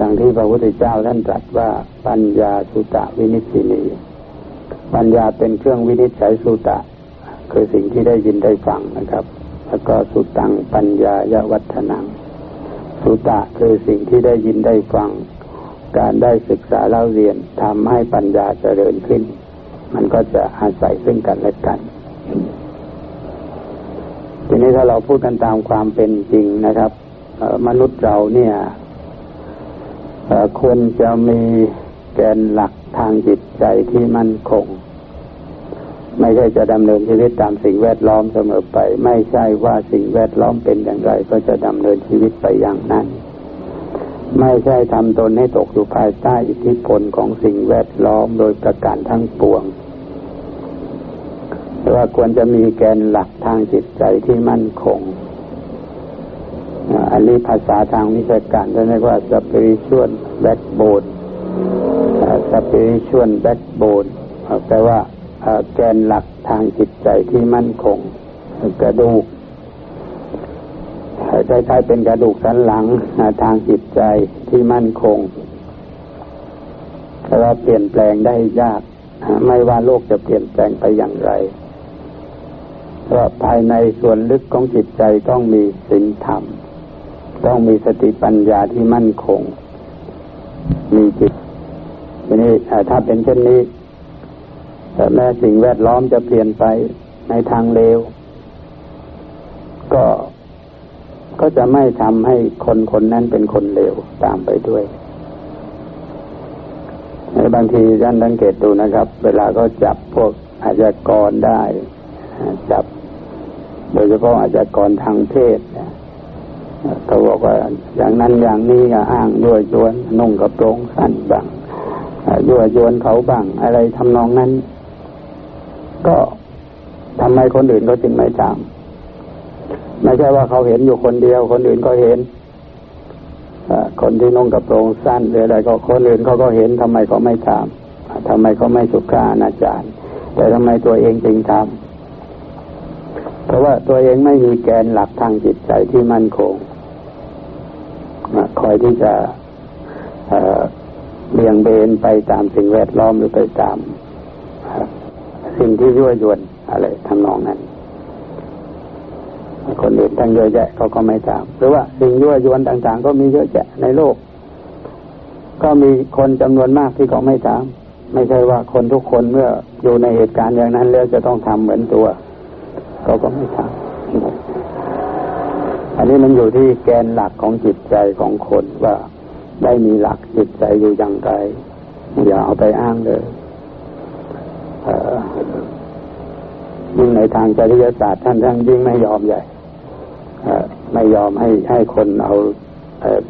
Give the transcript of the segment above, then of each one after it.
ดังที่พระพุทธเจ้าท่านตรัสว่าปัญญาสุตะวินิจินี ปัญญาเป็นเครื่องวินิจฉัยสุตะ คือสิ่งที่ได้ยินได้ฟังนะครับ แล้วก็สุตังปัญญายวัฒนัง สุตะคือสิ่งที่ได้ยินได้ฟัง การได้ศึกษาเล่าเรียนทำให้ปัญญาเจริญขึ้น มันก็จะอาศัยซึ่งกันและกันทีนี้ถ้าเราพูดกันตามความเป็นจริงนะครับมนุษย์เราเนี่ย ควรจะมีแกนหลักทางจิตใจที่มั่นคง ไม่ใช่จะดำเนินชีวิตตามสิ่งแวดล้อมเสมอไป ไม่ใช่ว่าสิ่งแวดล้อมเป็นอย่างไร ก็จะดำเนินชีวิตไปอย่างนั้น ไม่ใช่ทำตนให้ตกอยู่ภายใต้อิทธิพลของสิ่งแวดล้อมโดยประการทั้งปวงแต่ว่าควรจะมีแกนหลักทางจิตใจที่มั่นคง อันนี้ภาษาทางวิชาการเรียกว่า spiritual backbone spiritual backbone แปลว่าแกนหลักทางจิตใจที่มั่นคง กระดูกคล้ายๆเป็นกระดูกสันหลังทางจิตใจที่มั่นคงแต่ว่าเปลี่ยนแปลงได้ยาก ไม่ว่าโลกจะเปลี่ยนแปลงไปอย่างไรเพราะภายในส่วนลึกของจิตใจต้องมีศีลธรรม ต้องมีสติปัญญาที่มั่นคง มีจิตทีนี้ถ้าเป็นเช่นนี้แต่แม้สิ่งแวดล้อมจะเปลี่ยนไปในทางเลว ก็ก็จะไม่ทำให้คนคนนั้นเป็นคนเลวตามไปด้วยในบางทีท่านสังเกตดูนะครับ เวลาก็จับพวกอาชญากรได้ จับ โดยเฉพาะอาชญากรทางเพศ เขาบอกว่าอย่างนั้นอย่างนี้อ้างยั่วยวนนุ่งกระโปรงสั้นบ้างยั่วยวนเขาบ้างอะไรทำนองนั้น ก็ทำไมคนอื่นก็จึงไม่ทำไม่ใช่ว่าเขาเห็นอยู่คนเดียว คนอื่นก็เห็นคนที่นุ่งกระโปรงสั้นหรืออะไรก็คนอื่นเขาก็เห็นทำไมเขาไม่ทำทำไมเขาไม่สุขาอาจารย์ แต่ทำไมตัวเองจึงทำเพราะว่าตัวเองไม่มีแกนหลักทางจิตใจที่มั่นคง คอยที่จะเบี่ยงเบนไปตามสิ่งแวดล้อมหรือไปตามสิ่งที่ยั่วยวนอะไรทำนองนั้น คนอื่นตั้งเยอะแยะเขาก็ไม่ตาม หรือว่าสิ่งยั่วยวนต่าง ๆ ก็มีเยอะแยะในโลก ก็มีคนจำนวนมากที่เขาไม่ตาม ไม่ใช่ว่าคนทุกคนเมื่ออยู่ในเหตุการณ์อย่างนั้นแล้วจะต้องทำเหมือนตัวเขาก็ไม่ทำ อันนี้มันอยู่ที่แกนหลักของจิตใจของคนว่าได้มีหลักจิตใจอยู่อย่างไร อย่าเอาไปอ้างเลยยิ่งในทางจริยศาสตร์ท่านท่านยิ่งไม่ยอมใหญ่ไม่ยอมให้ให้คนเอา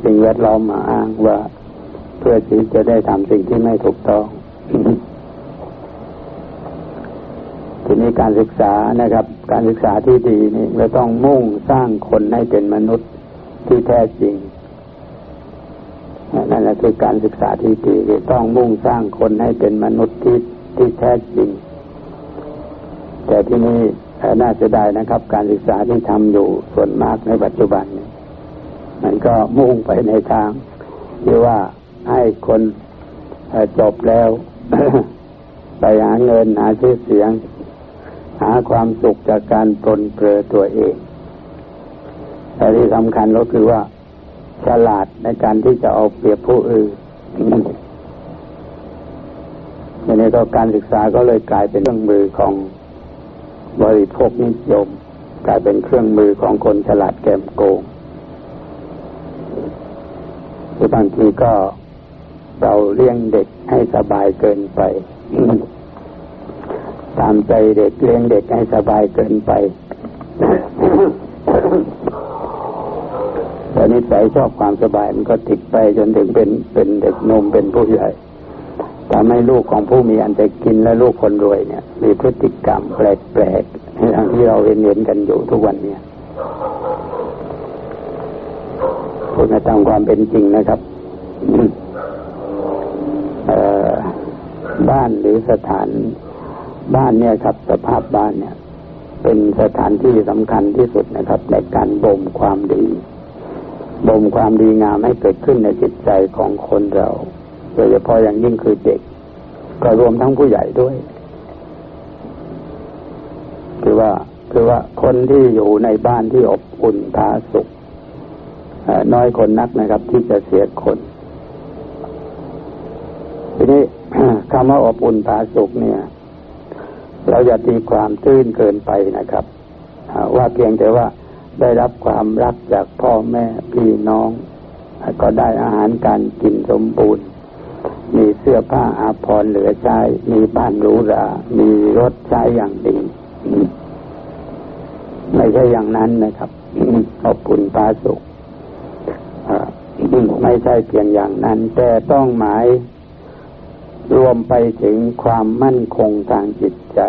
สิ่งแวดล้อมมาอ้างว่า เพื่อที่จะได้ทำสิ่งที่ไม่ถูกต้อง ทีนี้การศึกษานะครับ การศึกษาที่ดีนี่เราต้องมุ่งสร้างคนให้เป็นมนุษย์ที่แท้จริงนั่นแหละคือการศึกษาที่ดีต้องมุ่งสร้างคนให้เป็นมนุษย์ที่ที่แท้จริง แต่ที่นี้น่าเสียดายนะครับ การศึกษาที่ทำอยู่ส่วนมากในปัจจุบันนี้มันก็มุ่งไปในทางที่ว่าให้คนจบแล้ว ไปหาเงินหาชื่อเสียงาความสุขจากการตนเกลือตัวเองแต่ที่สำคัญก็คือว่า ฉลาดในการที่จะเอาเปรียบผู้อื่นในนี้ก็การศึกษาก็เลยกลายเป็นเครื่องมือของบริโภคนิยม กลายเป็นเครื่องมือของคนฉลาดแกมโกงหรือบางทีก็เราเลี้ยงเด็กให้สบายเกินไป ตามใจเด็กเลี้ยงเด็กให้สบายเกินไปแต่นิสัยชอบความสบายมันก็ติดไปจนถึงเป็นเป็นเด็กนมเป็นผู้ใหญ่ทำให้ลูกของผู้มีอันจะกินและลูกคนรวยเนี่ย มีพฤติกรรมแปลกๆอย่างที่เราเห็นเห็นกันอยู่ทุกวันเนี่ยพูดตามความเป็นจริงนะครับบ้านหรือสถาน บ้านเนี่ยครับ สภาพบ้านเนี่ย เป็นสถานที่สำคัญที่สุดนะครับ ในการบ่มความดีบบ่มความดีงามให้เกิดขึ้นในจิตใจของคนเราโดยเฉพาะอย่างยิ่งคือเด็ก ก็รวมทั้งผู้ใหญ่ด้วย คือว่าคือว่าคนที่อยู่ในบ้านที่อบอุ่นผาสุขน้อยคนนักนะครับ ที่จะเสียคน ทีนี้คำว่าอบอุ่นผาสุขเนี่ย เราอย่าตีความตื้นเกินไปนะครับ ว่าเพียงแต่ว่าได้รับความรักจากพ่อแม่พี่น้อง ก็ได้อาหารการกินสมบูรณ์ มีเสื้อผ้าอาภรณ์เหลือใช้ มีบ้านหรูหรา มีรถใช้อย่างดี ไม่ใช่อย่างนั้นนะครับอบอุ่นปาสุขไม่ใช่เพียงอย่างนั้น แต่ต้องหมาย รวมไปถึงความมั่นคงทางจิตใจ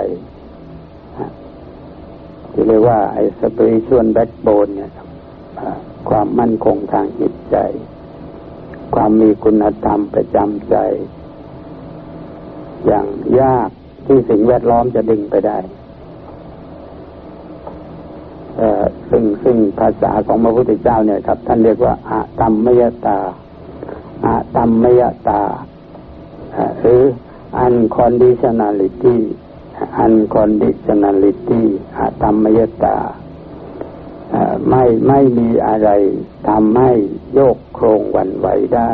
ที่เรียกว่าไอ้ spiritual backbone เนี่ยความมั่นคงทางจิตใจ ความมีคุณธรรมประจำใจ อย่างยากที่สิ่งแวดล้อมจะดึงไปได้ซึ่งซึ่งภาษาของพระพุทธเจ้าเนี่ยครับ ท่านเรียกว่าอตัมมยตาอะตัมมยตา หรือ unconditionality unconditionality อะตัมมยตาไม่ไม่มีอะไรทำให้โยกโครงวันไหวได้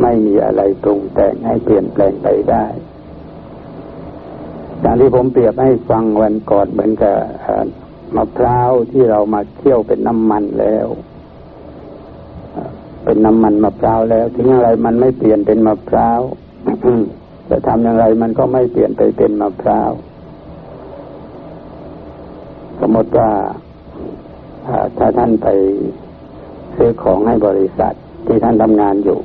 ไม่มีอะไรปรุงแต่งให้เปลี่ยนแปลงไปได้อย่างที่ผมเปรียบให้ฟังวันก่อนเหมือนกับมะพร้าวที่เรามาเคี่ยวเป็นน้ำมันแล้ว เป็นน้ำมันมะพร้าวแล้ว ถึงอะไรมันไม่เปลี่ยนเป็นมะพร้าว จะทำอย่างไรมันก็ไม่เปลี่ยนไปเป็นมะพร้าว สมมติว่าถ้าท่านไปซื้อของให้บริษัทที่ท่านทำงานอยู่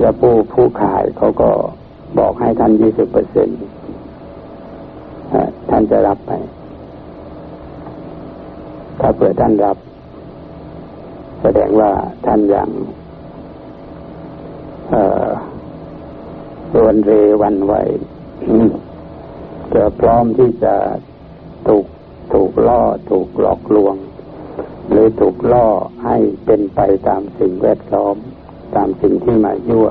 แล้วผู้ผู้ขายเขาก็บอกให้ท่านยี่สิบเปอร์เซ็นต์ท่านจะรับไหมถ้าเผื่อท่านรับ แสดงว่าท่านยัง ส่วนเรวันไหวจะพร้อมที่จะถูกถูกล่อถูกหลอกลวง หรือถูกล่อให้เป็นไปตามสิ่งแวดล้อม ตามสิ่งที่มายั่ว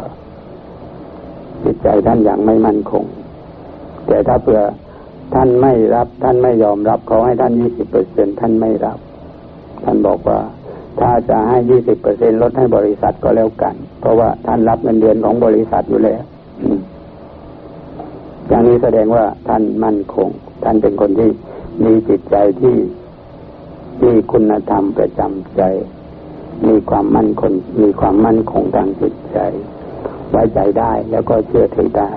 จิตใจท่านยังไม่มั่นคง แต่ถ้าเผื่อท่านไม่รับ ท่านไม่ยอมรับเขาให้ท่านยี่สิบเปอร์เซ็นท่านไม่รับ ท่านบอกว่าถ้าจะให้ยี่สิบเปอร์เซ็นลดให้บริษัทก็แล้วกัน เพราะว่าท่านรับเงินเดือนของบริษัทอยู่แล้ว นี้แสดงว่าท่านมั่นคง ท่านเป็นคนที่มีจิตใจที่มีคุณธรรมประจำใจ มีความมั่นคงมีความมั่นคงทางจิตใจ ไว้ใจได้แล้วก็เชื่อถือได้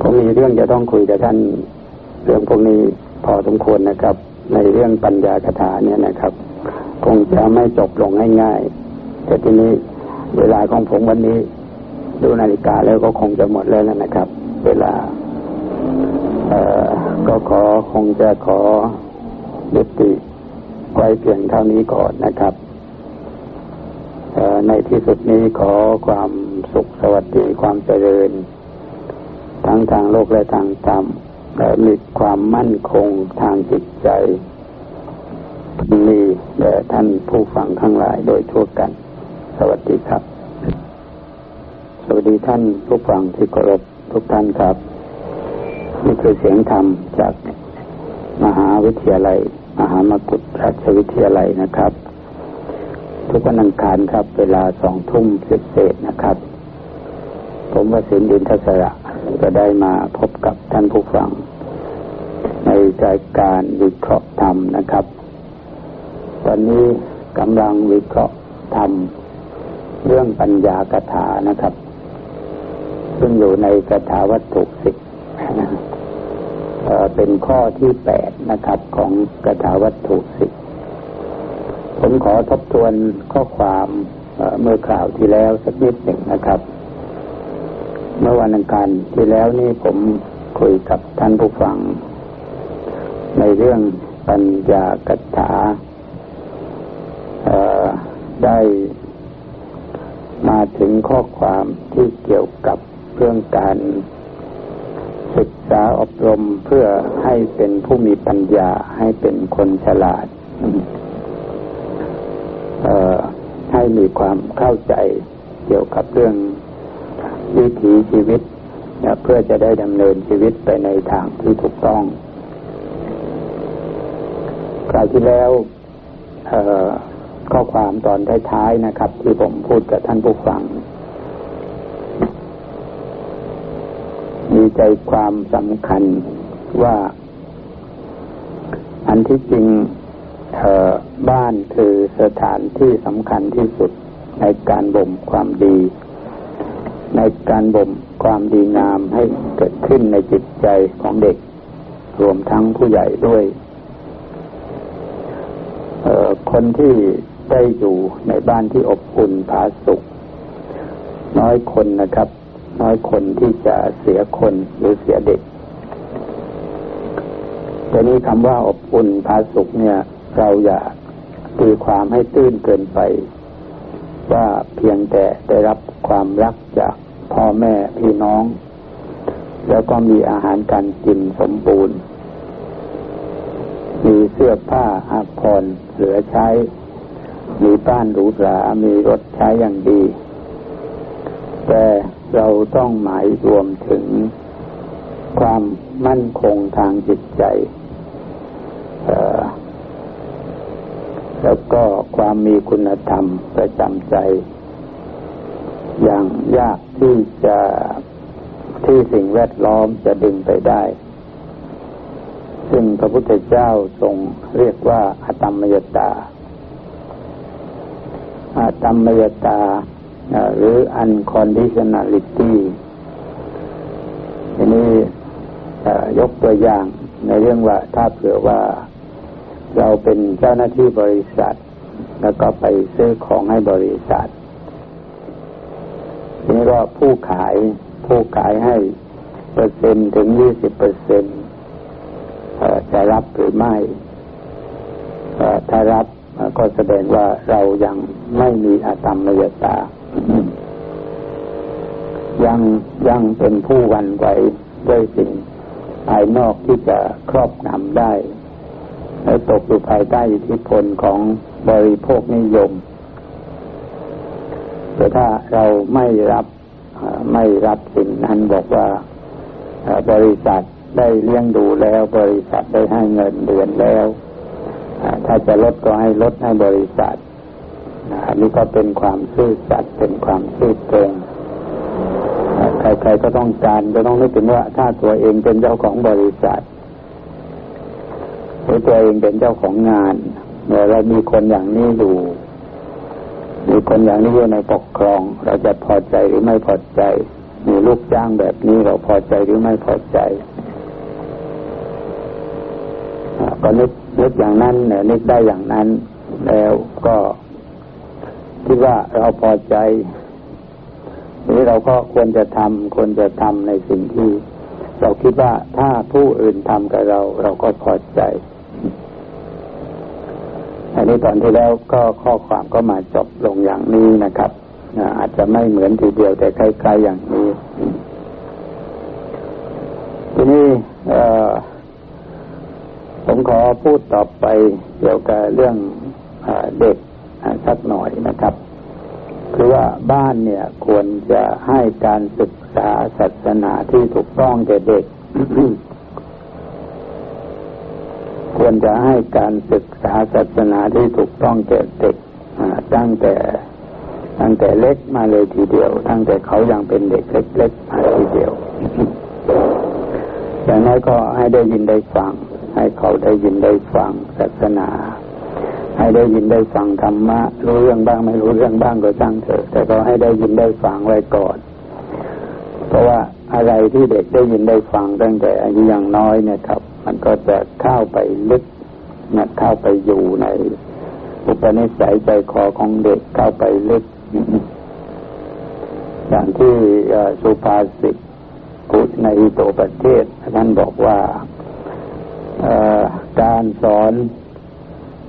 ผมมีเรื่องจะต้องคุยกับท่านเรื่องพวกนี้พอสมควรนะครับ ในเรื่องปัญญาคาถาเนี่ยนะครับ คงจะไม่จบลงง่ายๆแต่ทีนี้ เวลาของผมวันนี้ ดูนาฬิกาแล้วก็คงจะหมดแล้วนะครับ เวลา เอ่อ ก็ขอคงจะขอยุติไว้เพียงเท่านี้ก่อนนะครับในที่สุดนี้ขอความสุขสวัสดีความเจริญ ทั้งทางโลกและทางธรรมและมีความมั่นคงทางจิตใจมีแด่ท่านผู้ฟังทั้งหลายโดยทั่วกัน สวัสดีครับ สวัสดีท่านผู้ฟังที่เคารพทุกท่านครับ นี่คือเสียงธรรมจากมหาวิทยาลัย มหามกุฏราชวิทยาลัยนะครับ ทุกวันอังคารครับ เวลาสองทุ่มเศษนะครับ ผมวสินดินทศระก็ได้มาพบกับท่านผู้ฟัง ในรายการวิเคราะห์ธรรมนะครับ วันนี้กำลังวิเคราะห์ธรรม เรื่องปัญญากถานะครับ ซึ่งอยู่ในกถาวัตถุสิบเป็นข้อที่แปดนะครับ ของกถาวัตถุสิบผมขอทบทวนข้อความเมื่อข่าวที่แล้วสักนิดหนึ่งนะครับ เมื่อวันอังคารที่แล้วนี่ผมคุยกับท่านผู้ฟัง ในเรื่องปัญญากถาได้ มาถึงข้อความที่เกี่ยวกับเรื่องการศึกษาอบรมเพื่อให้เป็นผู้มีปัญญาให้เป็นคนฉลาดให้มีความเข้าใจเกี่ยวกับเรื่องวิถีชีวิตเพื่อจะได้ดำเนินชีวิตไปในทางที่ถูกต้องคราวที่แล้ว ข้อความตอนท้ายๆนะครับ ที่ผมพูดกับท่านผู้ฟัง มีใจความสำคัญว่า อันที่จริงบ้านคือสถานที่สำคัญที่สุดในการบ่มความดี ในการบ่มความดีงามให้เกิดขึ้นในจิตใจของเด็ก รวมทั้งผู้ใหญ่ด้วยคนที่ ได้อยู่ในบ้านที่อบอุ่นผาสุกน้อยคนนะครับ น้อยคนที่จะเสียคนหรือเสียเด็กแต่นี้คำว่าอบอุ่นผาสุกเนี่ย เราอย่าตีความให้ตื้นเกินไป ว่าเพียงแต่ได้รับความรักจากพ่อแม่พี่น้อง แล้วก็มีอาหารการกินสมบูรณ์ มีเสื้อผ้าอาภรณ์เหลือใช้ มีบ้านหรูหรา มีรถใช้อย่างดี แต่เราต้องหมายรวมถึงความมั่นคงทางจิตใจ แล้วก็ความมีคุณธรรมประจำใจ อย่างยากที่จะที่สิ่งแวดล้อมจะดึงไปได้ ซึ่งพระพุทธเจ้าทรงเรียกว่าอตมมยตา อตมมยตาหรือ unconditionality ทีนี้ยกตัวอย่างในเรื่องว่าถ้าเผื่อว่าเราเป็นเจ้าหน้าที่บริษัท แล้วก็ไปซื้อของให้บริษัททีนี้ก็ผู้ขายผู้ขายให้เปอร์เซ็นต์ถึงยี่สิบเปอร์เซ็นต์จะรับหรือไม่ถ้ารับ ก็แสดงว่าเรายังไม่มีอาตมมยตา ยังยังเป็นผู้วันไหวด้วยสิ่งภายนอกที่จะครอบงำได้ และตกอยู่ภายใต้อิทธิพลของบริโภคนิยม แต่ถ้าเราไม่รับไม่รับสิ่งนั้นบอกว่าบริษัทได้เลี้ยงดูแล้ว บริษัทได้ให้เงินเดือนแล้ว ถ้าจะลดก็ให้ลดให้บริษัทอันนี้ก็เป็นความซื่อสัตย์เป็นความซื่อตรงใครๆก็ต้องการก็ต้องนึกถึงว่าถ้าตัวเองเป็นเจ้าของบริษัทหรือตัวเองเป็นเจ้าของงานเมื่อเรามีคนอย่างนี้อยู่ มีคนอย่างนี้อยู่ในปกครอง เราจะพอใจหรือไม่พอใจ มีลูกจ้างแบบนี้เราพอใจหรือไม่พอใจ ก็นึกนึกอย่างนั้นเนี่ยนึกได้อย่างนั้นแล้วก็คิดว่าเราพอใจนี้เราก็ควรจะทำควรจะทำในสิ่งที่ เราคิดว่าถ้าผู้อื่นทำกับเรา เราก็พอใจ อันนี้ตอนที่แล้วก็ข้อความก็มาจบลงอย่างนี้นะครับอาจจะไม่เหมือนทีเดียวแต่คล้ๆอย่างนี้ ทีนี้ ผมขอพูดต่อไปเกี่ยวกับเรื่องอเด็กสักหน่อยนะครับ คือว่าบ้านเนี่ยควรจะให้การศึกษาศาสนาที่ถูกต้องแก่เด็ก ควรจะให้การศึกษาศาสนาที่ถูกต้องแก่เด็กตั้งแต่ตั้งแต่เล็กมาเลยทีเดียว ตั้งแต่เขายังเป็นเด็กเล็กๆมาทีเดียวอย่างน้อยก็ให้ได้ยินได้ฟัง ให้เขาได้ยินได้ฟังศาสนา ให้ได้ยินได้ฟังธรรมะ รู้เรื่องบ้างไม่รู้เรื่องบ้างก็ช่างเถอะ แต่ก็ให้ได้ยินได้ฟังไว้ก่อน เพราะว่าอะไรที่เด็กได้ยินได้ฟังตั้งแต่อายุยังน้อยเนี่ยครับ มันก็จะเข้าไปลึกนะเข้าไปอยู่ในอุปนิสัยใจคอของเด็กเข้าไปลึกอย่างที่สุภาษิตพุทธในโตประเทศท่านบอกว่า การสอน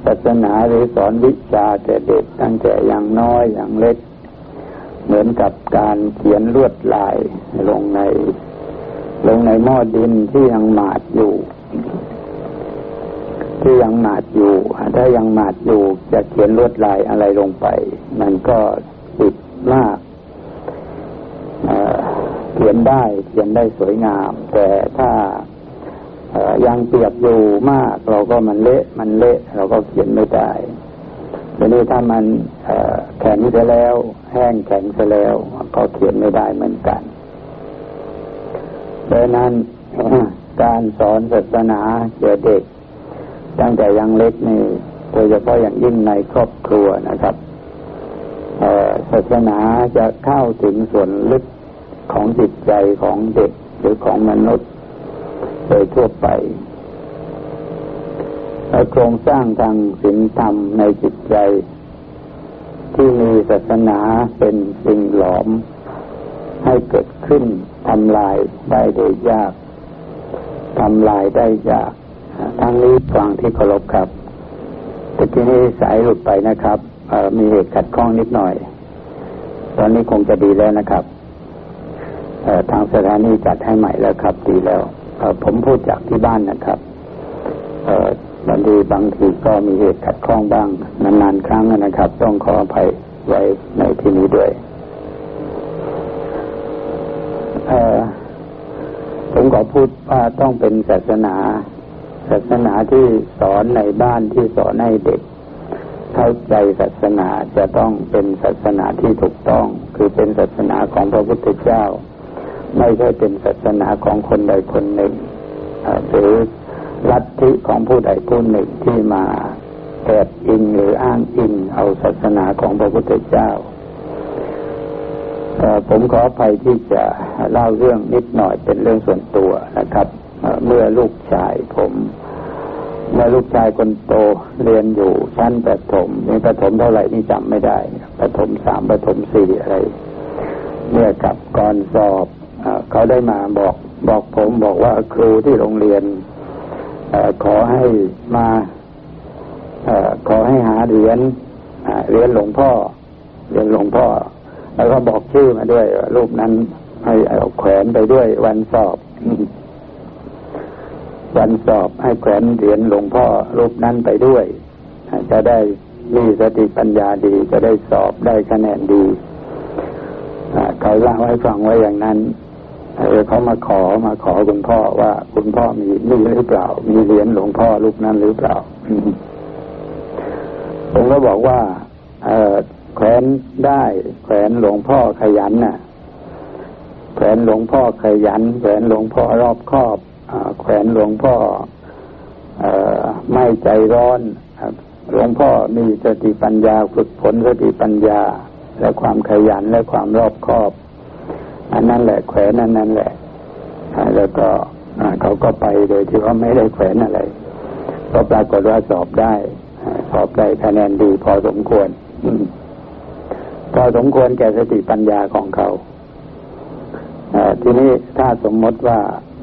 ศาสนาหรือสอนวิชาแก่เด็กตั้งแต่อย่างน้อยอย่างเล็ก เหมือนกับการเขียนลวดลายลงใน ลงในหม้อดินที่ยังหมาดอยู่ ที่ยังหมาดอยู่ ถ้ายังหมาดอยู่จะเขียนลวดลายอะไรลงไป มันก็ติดมากเขียนได้เขียนได้สวยงาม แต่ถ้า ยังเปียกอยู่มาก เราก็มันเละมันเละเราก็เขียนไม่ได้ทีนี้ถ้ามันแข็งไปแล้ว แห้งแข็งไปแล้ว ก็เขียนไม่ได้เหมือนกันดังนั้นการสอนศาสนาเกี่ยวเด็ก ตั้งแต่ยังเล็กนี่โดยเฉพาะอย่างยิ่งในครอบครัวนะครับศาสนาจะเข้าถึงส่วนลึกของจิตใจของเด็กหรือของมนุษย์ โดยทั่วไปโครงสร้างทางศีลธรรมในจิตใจ ที่มีศาสนาเป็นสิ่งหลอม ให้เกิดขึ้นทำลายได้โดยยากทำลายได้ยาก ทั้งนี้ฟังที่เคารพครับตะกี้นี้สายหลุดไปนะครับมีเหตุขัดข้องนิดหน่อย ตอนนี้คงจะดีแล้วนะครับทางสถานีจัดให้ใหม่แล้วครับ ดีแล้ว ผมพูดจากที่บ้านนะครับบางทีบางทีก็มีเหตุขัดข้องบ้าง นานๆครั้งนะครับ ต้องขออภัยไว้ในที่นี้ด้วยผมขอพูดว่าต้องเป็นศาสนา ศาสนาที่สอนในบ้านที่สอนให้เด็ก เข้าใจศาสนาจะต้องเป็นศาสนาที่ถูกต้อง คือเป็นศาสนาของพระพุทธเจ้า ไม่ใช่เป็นศาสนาของคนใดคนหนึ่งหรือลัทธิของผู้ใดผู้หนึ่งที่มาแอบอิงหรืออ้างอิงเอาศาสนาของพระพุทธเจ้าผมขออภัยที่จะเล่าเรื่องนิดหน่อยเป็นเรื่องส่วนตัวนะครับ เมื่อลูกชายผมเมื่อลูกชายคนโตเรียนอยู่ชั้นประถมนี่ประถมเท่าไหร่นี่จำไม่ได้ประถมสามประถมสี่อะไร เมื่อกับก่อนสอบ เขาได้มาบอกบอกผมบอกว่าครูที่โรงเรียนอขอให้มาอขอให้หาเหรียญเหรียญหลวงพ่อเหรียญหลวงพ่อ แล้วก็บอกชื่อมาด้วย รูปนั้นให้แขวนไปด้วยวันสอบ วันสอบให้แขวนเหรียญหลวงพ่อ รูปนั้นไปด้วย จะได้มีสติปัญญาดีจะได้สอบได้คะแนนดีเขาเล่าให้ฟังไว้อย่างนั้น เขามาขอมาขอคุณพ่อว่าคุณพ่อมีมีหรือเปล่า มีเหรียญหลวงพ่อรูปนั้นหรือเปล่าผมก็บอกว่า เออแขวนได้แขวนหลวงพ่อขยันน่ะแขวนหลวงพ่อขยันแขวนหลวงพ่อรอบครอบแขวนหลวงพ่ออไม่ใจร้อนหลวงพ่อมีสติปัญญาฝึกฝนสติปัญญา และความขยันและความรอบคอบ อันนั้นแหละแขวนอันนั้นแหละแล้วก็เขาก็ไปโดยที่ว่าไม่ได้แขวนอะไรก็ปรากฏว่าสอบได้สอบได้คะแนนดีพอสมควรพอสมควรแก่สติปัญญาของเขาทีนี้ถ้าสมมติว่า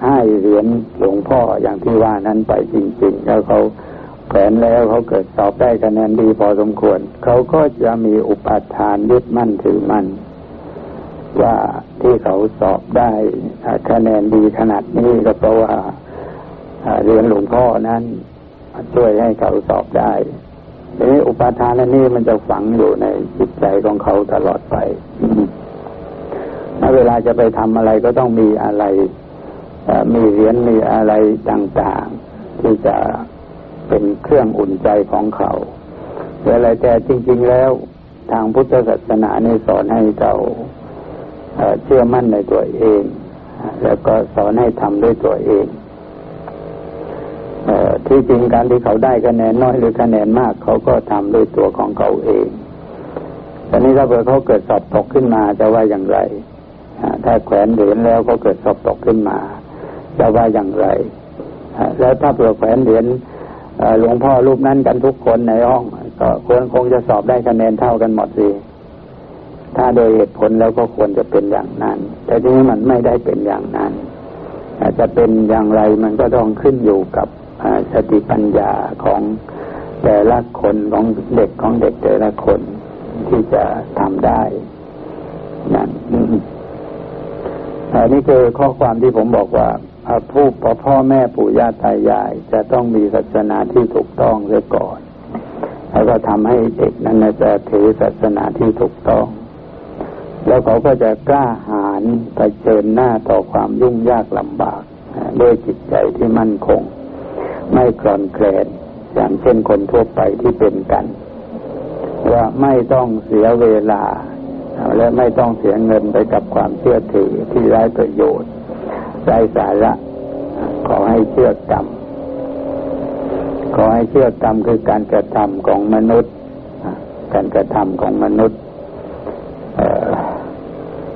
ให้เหรียญหลวงพ่ออย่างที่ว่านั้นไปจริง ๆ แล้วเขาแผนแล้วเขาเกิดสอบได้คะแนนดีพอสมควร เขาก็จะมีอุปทานยึดมั่นถือมั่น ว่าที่เขาสอบได้คะแนนดีขนาดนี้ก็เพราะว่าเรียนหลวงพ่อนั้นช่วยให้เขาสอบได้ทีนี้อุปาทานนี้มันจะฝังอยู่ในจิตใจของเขาตลอดไปถ้าเวลาจะไปทำอะไรก็ต้องมีอะไรมีเหรียญมีอะไรต่างๆ ที่จะเป็นเครื่องอุ่นใจของเขาอะไรแต่จริง ๆแล้วทางพุทธศาสนาในสอนให้เรา เชื่อมั่นในตัวเอง แล้วก็สอนให้ทำด้วยตัวเองที่จริงการที่เขาได้คะแนนน้อยหรือคะแนนมาก เขาก็ทำด้วยตัวของเขาเองตอนนี้ถ้าเผื่อเขาเกิดสอบตกขึ้นมาจะว่าอย่างไรถ้าแขวนเหรียญแล้วเขาเกิดสอบตกขึ้นมาจะว่าอย่างไรแล้วถ้าเผื่อแขวนเหรียญหลวงพ่อรูปนั้นกันทุกคนในห้อง ก็ควรคงจะสอบได้คะแนนเท่ากันหมดสิ ถ้าโดยเหตุผลแล้วก็ควรจะเป็นอย่างนั้น แต่ทีนี้มันไม่ได้เป็นอย่างนั้นอาจจะเป็นอย่างไรมันก็ต้องขึ้นอยู่กับสติปัญญาของแต่ละคนของเด็กของเด็กแต่ละคนที่จะทำได้นั่นอันนี้คือข้อความที่ผมบอกว่าผู้พ่อแม่ปู่ย่าตายาย จะต้องมีศาสนาที่ถูกต้องเสียก่อน แล้วก็ทำให้เด็กนั้นจะถือศาสนาที่ถูกต้อง แล้วเขาก็จะกล้าหาญไปเชิญหน้าต่อความยุ่งยากลำบากด้วยจิตใจที่มั่นคง ไม่คลอนแคลนอย่างเช่นคนทั่วไปที่เป็นกันว่าไม่ต้องเสียเวลา และไม่ต้องเสียเงินไปกับความเชื่อถือที่ไร้ประโยชน์ไร้สาระขอให้เชื่อกรรมขอให้เชื่อกรรมคือการกระทำของมนุษย์ การกระทำของมนุษย์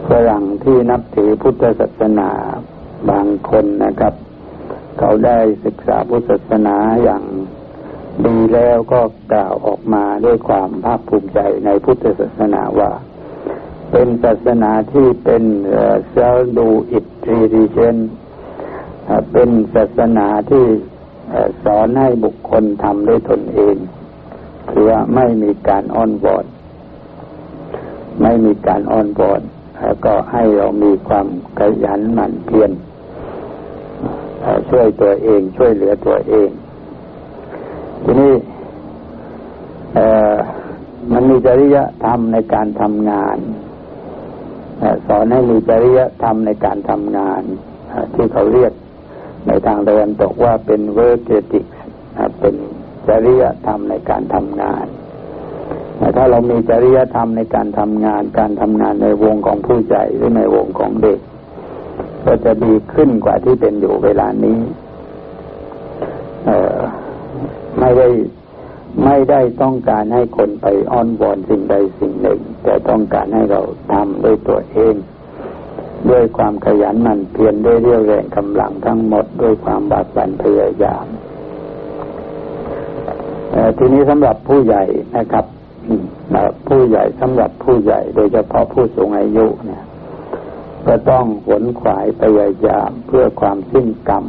ฝรั่งที่นับถือพุทธศาสนาบางคนนะครับ เขาได้ศึกษาพุทธศาสนาอย่างดีแล้วก็กล่าวออกมาด้วยความภาคภูมิใจในพุทธศาสนาว่า เป็นศาสนาที่เป็นเซลดูอิตรีดิเชนเป็นศาสนาที่สอนให้บุคคลทำด้วยตนเองคือว่าไม่มีการอ้อนวอนไม่มีการอ้อนวอน แล้วก็ให้เรามีความขยันหมั่นเพียรช่วยตัวเองช่วยเหลือตัวเอง ทีนี้มันมีจริยธรรมในการทำงานสอนให้มีจริยธรรมในการทำงานที่เขาเรียกในทางตะวันตกว่าเป็นเวอร์เจติกเป็นจริยธรรมในการทำงาน แต่ถ้าเรามีจริยธรรมในการทำงาน การทำงานในวงของผู้ใหญ่หรือในวงของเด็ก ก็จะดีขึ้นกว่าที่เป็นอยู่เวลานี้ เออไม่ได้ไม่ได้ต้องการให้คนไปอ้อนวอนสิ่งใดสิ่งหนึ่ง แต่ต้องการให้เราทำด้วยตัวเอง ด้วยความขยันหมั่นเพียรด้วยเรี่ยวแรงกำลังทั้งหมดด้วยความบากบั่นพยายามทีนี้สำหรับผู้ใหญ่นะครับ ผู้ใหญ่สำหรับผู้ใหญ่ โดยเฉพาะผู้สูงอายุเนี่ย ก็ต้องขวนขวายพยายามเพื่อความสิ้นกรรม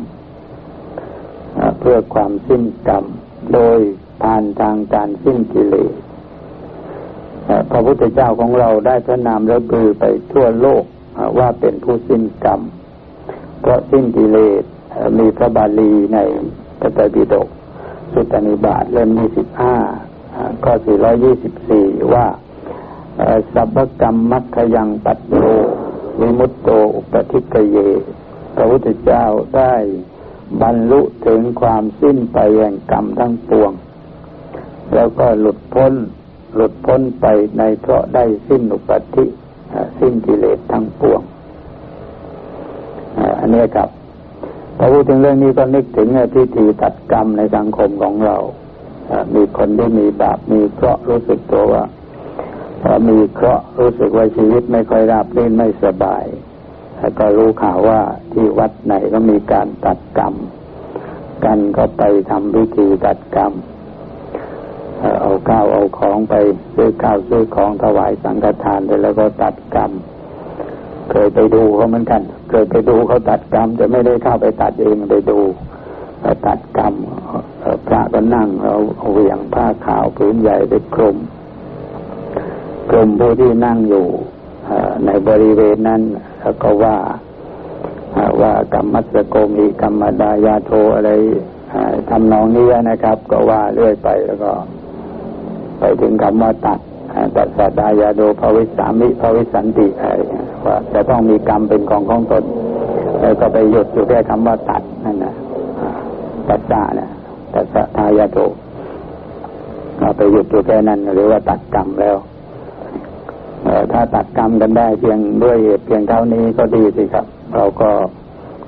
เพื่อความสิ้นกรรม โดยผ่านทางการสิ้นกิเลสพระพุทธเจ้าของเราได้พระนามระบือไปทั่วโลกว่าเป็นผู้สิ้นกรรม เพราะสิ้นกิเลสมีพระบาลีในพระไตรปิฎกสุตตนิบาตเล่มที่สิบห้า ข้อ 424 ว่าสัพพกรรมมัคคยังปัตโตวิมุตโตอุปทิกเย พระพุทธเจ้าได้บรรลุถึงความสิ้นไปแห่งกรรมทั้งปวง แล้วก็หลุดพ้น หลุดพ้นไปในเพราะได้สิ้นอุปธิสิ้นกิเลสทั้งปวงอันนี้ครับพอพูดถึงเรื่องนี้ก็นึกถึงพิธีตัดกรรมในสังคมของเรา มีคนที่มีบาปมีเคราะห์รู้สึกตัวว่าพอมีเคราะห์รู้สึกว่าชีวิตไม่ค่อยราบรื่นไม่สบายแล้วก็รู้ข่าวว่าที่วัดไหนก็มีการตัดกรรม กันก็ไปทำพิธีตัดกรรมเอาข้าวเอาของไปซื้อข้าวซื้อของถวายสังฆทานไปแล้วก็ตัดกรรม เคยไปดูเขาเหมือนกัน เคยไปดูเขาตัดกรรมแต่ไม่ได้เข้าไปตัดเองไปดู ราตัดกรรมพระก็นั่งเราเหวี่ยงผ้าขาวผืนใหญ่ไปคลุมกลุ่มผู้ที่นั่งอยู่ในบริเวณนั้น แล้วก็ว่าว่ากรรมัสโกมีกรรมดายาโทอะไรทำนองนี้นะครับ ก็ว่าเรื่อยไปแล้วก็ ไปถึงคำว่าตัดตัดสัตดายาโดภวิสามิภวิสันติอะไรว่าจะต้องมีกรรมเป็นของของตนแล้วก็ไปหยุดอยู่แค่คำว่าตัด นั่นนะตัดสะนะตัสทายาโตเราไปหยุดอยู่แค่นั้นหรือว่าตัดกรรมแล้วถ้าตัดกรรมกันได้เพียงด้วยเหตุเพียงเท่านี้ก็ดีสิครับ เราก็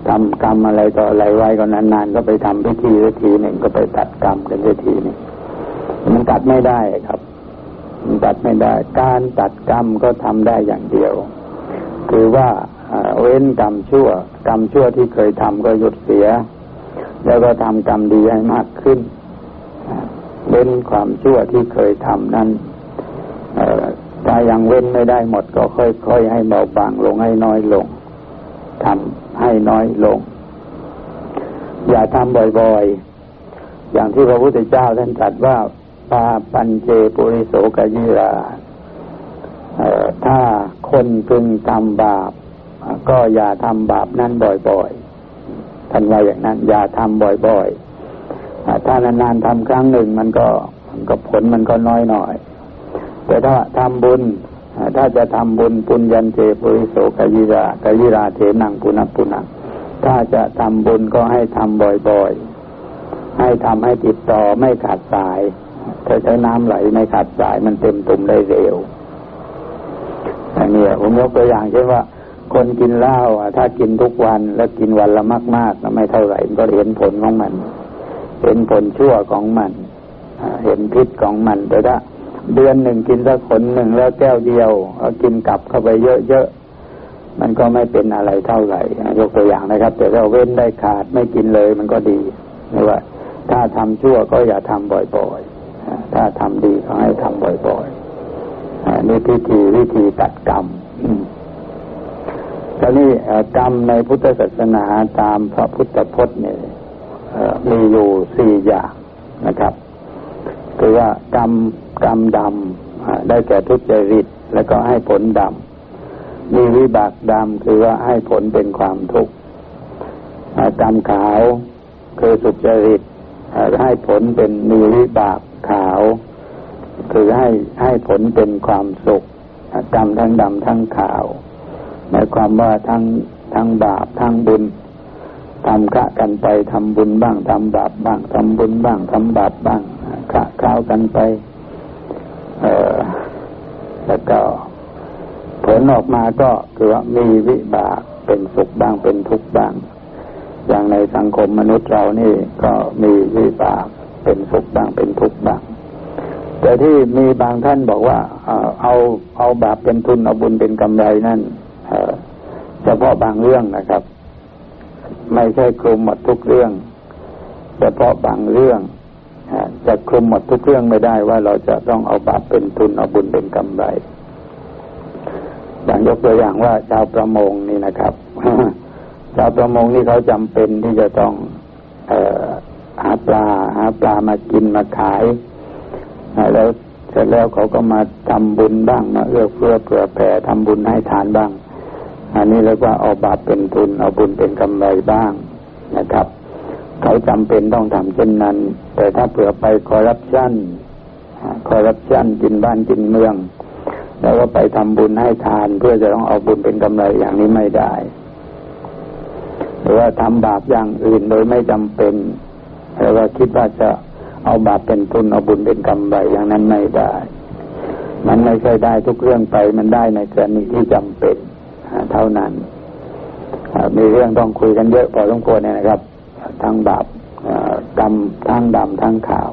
ทำกรรมอะไรต่ออะไรไว้ก็นานๆ ก็ไปทำพิธีวิธีหนึ่งก็ไปตัดกรรมกันวิธีหนึ่งมันตัดไม่ได้ครับ มันตัดไม่ได้ การตัดกรรมก็ทำได้อย่างเดียว คือว่าเว้นกรรมชั่ว กรรมชั่วที่เคยทำก็หยุดเสีย แล้วก็ทำกรรมดีให้มากขึ้นเว้นความชั่วที่เคยทำนั้นถ้ายังเว้นไม่ได้หมดก็ค่อยๆให้เบาบางลงให้น้อยลงทำให้น้อยลง อย่าทำบ่อยๆ อย่างที่พระพุทธเจ้าท่านตรัสว่าปาปัญเจปุริโสกยิราถ้าคนพึงทำบาป ก็อย่าทำบาปนั้นบ่อยๆ ท่านว่าอย่างนั้น อย่าทำบ่อยๆถ้านานๆทำครั้งหนึ่งมันก็มันก็ผลมันก็น้อยหน่อย แต่ถ้าทำบุญถ้าจะทำบุญปุญญันเจปุริโสกยิรากยิราเทนังปุณปุณังถ้าจะทำบุญก็ให้ทำบ่อยๆ ให้ทำให้ติดต่อไม่ขาดสายถ้าใช้น้ำไหลไม่ขาดสายมันเต็มตุ่มได้เร็วอย่างนี้ผมยกตัวอย่างเช่นว่า คนกินเหล้าถ้ากินทุกวันแล้วกินวันละมากๆไม่เท่าไหร่ก็เห็นผลของมัน เห็นผลชั่วของมันเห็นพิษของมันแต่ถ้าเดือนหนึ่งกินสักคนหนึ่งแล้วแก้วเดียวแล้วกินกลับเข้าไปเยอะๆมันก็ไม่เป็นอะไรเท่าไหร่ยกตัวอย่างนะครับ แต่ถ้าเว้นได้ขาดไม่กินเลยมันก็ดีไม่ว่า ถ้าทำชั่วก็อย่าทำบ่อยๆถ้าทำดีก็ให้ทำบ่อยๆนี่พิธีวิธีตัดกรรม ตอนนี้กรรมในพุทธศาสนาตามพระพุทธพจน์เนี่ยมีอยู่สี่อย่างนะครับคือว่ากรรมกรรมดำได้แก่ทุจริตแล้วก็ให้ผลดำมีวิบากดำคือว่าให้ผลเป็นความทุกข์กรรมขาวคือสุจริตให้ผลเป็นมีวิบากขาว คือให้ให้ผลเป็นความสุขกรรมทั้งดำทั้งขาว หมายความว่าทั้งทั้งบาปทั้งบุญทำกะกันไปทำบุญบ้างทำบาปบ้างทำบุญบ้างทำบาปบ้างกะคราวกันไป เออแล้วก็ผลออกมาก็คือว่ามีวิบากเป็นสุขบ้างเป็นทุกข์บ้าง อย่างในสังคมมนุษย์เรานี่ก็มีวิบากเป็นสุขบ้างเป็นทุกข์บ้าง แต่ที่มีบางท่านบอกว่า เอาเอาบาปเป็นทุนเอาบุญเป็นกำไรนั่น เฉพาะบางเรื่องนะครับ ไม่ใช่คลุมหมดทุกเรื่อง เฉพาะบางเรื่องจะคลุมหมดทุกเรื่องไม่ได้ว่าเราจะต้องเอาบาปเป็นทุนเอาบุญเป็นกำไรอย่างยกตัวอย่างว่าชาวประมงนี่นะครับชาวประมงนี่เขาจำเป็นที่จะต้องออหาปลาหาปลามากินมาขายแล้วเสร็จแล้วเขาก็มาทำบุญบ้างมาเอื้อเฟื้อเผื่อแผ่ทำบุญให้ทานบ้าง อันนี้เรียกว่าเอาบาปเป็นทุน เอาบุญเป็นกำไรบ้างนะครับ เขาจำเป็นต้องทำเช่นนั้น แต่ถ้าเผื่อไปคอร์รัปชันคอร์รัปชันกินบ้านกินเมือง แล้วก็ไปทำบุญให้ทาน เพื่อจะต้องเอาบุญเป็นกำไรอย่างนี้ไม่ได้ หรือว่าทำบาปอย่างอื่นโดยไม่จำเป็นแล้วก็คิดว่าจะเอาบาปเป็นทุนเอาบุญเป็นกำไรอย่างนั้นไม่ได้ มันไม่ใช่ได้ทุกเรื่องไปมันได้ในกรณีที่จำเป็น เท่านั้นมีเรื่องต้องคุยกันเยอะพอสมควรเนี่ยนะครับ ทั้งบาปกรรมทั้งดำทั้งขาว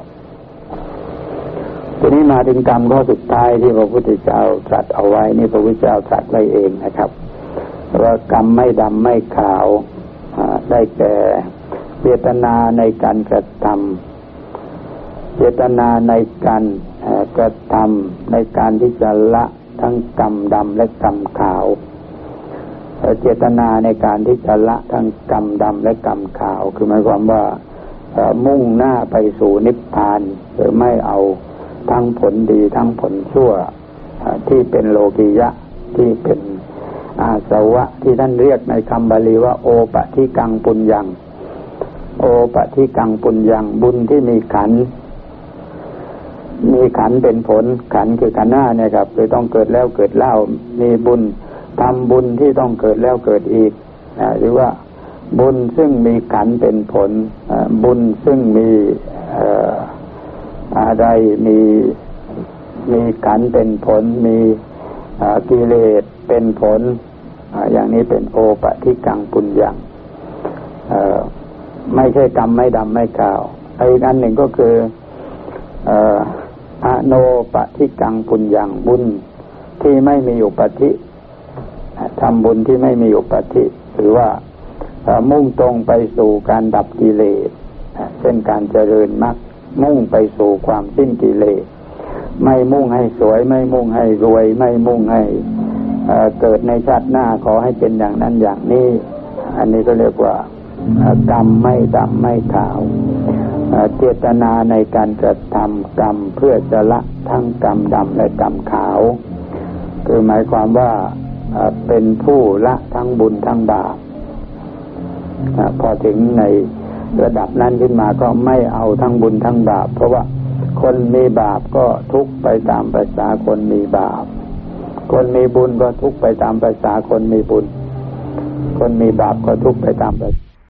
ทีนี้มาถึงกรรมข้อสุดท้ายที่พระพุทธเจ้าตรัสเอาไว้ นี่พระพุทธเจ้าตรัสไว้เองนะครับว่ากรรมไม่ดำไม่ขาวได้แก่เจตนาในการกระทำเจตนาในการกระทำในการที่จะละทั้งกรรมดำและกรรมขาว เจตนาในการที่จะละทั้งกรรมดำและกรรมขาว คือหมายความว่ามุ่งหน้าไปสู่นิพพาน หรือไม่เอาทั้งผลดีทั้งผลชั่วที่เป็นโลกิยะที่เป็นอาสวะที่ท่านเรียกในคำบาลีว่า โอปะที่กังปุญญัง โอปะที่กังปุญญัง บุญที่มีขัน มีขันเป็นผลขันคือขันหน้าเนี่ยครับคือต้องเกิดแล้วเกิดเล่ามีบุญ ทำบุญที่ต้องเกิดแล้วเกิดอีกหรือว่าบุญซึ่งมีขันเป็นผลบุญซึ่งมีอะไรมีมีขันเป็นผล มีกิเลสเป็นผล อย่างนี้เป็นโอปะที่กังปุญญังไม่ใช่กรรมไม่ดำไม่กล่าวอีกอันหนึ่งก็คืออโนปะที่กังปุญญังบุญที่ไม่มีอุปธิ ทำบุญที่ไม่มีอุปธิหรือว่ามุ่งตรงไปสู่การดับกิเลสเช่นการเจริญมรรคมุ่งไปสู่ความสิ้นกิเลสไม่มุ่งให้สวย ไม่มุ่งให้รวย ไม่มุ่งให้เกิดในชาติหน้าขอให้เป็นอย่างนั้นอย่างนี้ อันนี้ก็เรียกว่ากรรมไม่ดำไม่ขาวเจตนาในการกระทำกรรมเพื่อจะละทั้งกรรมดำและกรรมขาว คือหมายความว่า เป็นผู้ละทั้งบุญทั้งบาปพอถึงในระดับนั้นขึ้นมาก็ไม่เอาทั้งบุญทั้งบาป เพราะว่าคนมีบาปก็ทุกไปตามภาษาคนมีบาป คนมีบุญก็ทุกไปตามภาษาคนมีบุญ คนมีบาปก็ทุกไปตามภาษา